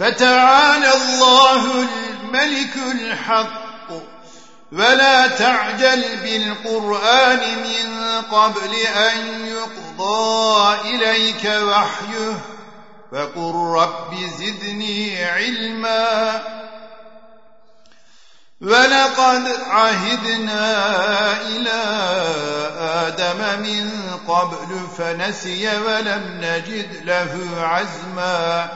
فتعالى الله الملك الحق. ولا تعجل بالقرآن من قبل أن يقضى إليك وحيه. فقل رب زدني علما. ولقد عهدنا إلى آدم من قبل فنسي ولم نجد له عزما.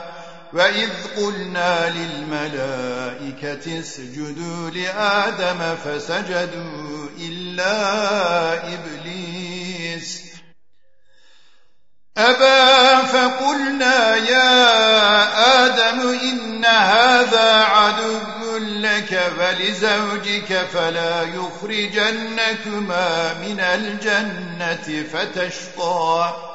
وإذ قلنا للملائكة اسجدوا لآدم فسجدوا إلا إبليس أبا فقلنا يا آدم إن هذا عدو لك فلزوجك فلا يخرجنكما من الجنة فتشقى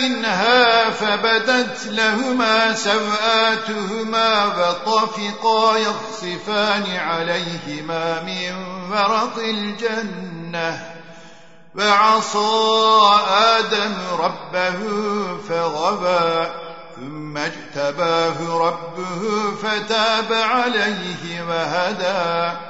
منها فبدت لهما سوآتهما وطفقا يخصفان عليهما من ورق الجنة. فعصى آدم ربه فغبى ثم اجتباه ربه فتاب عليه وهدى.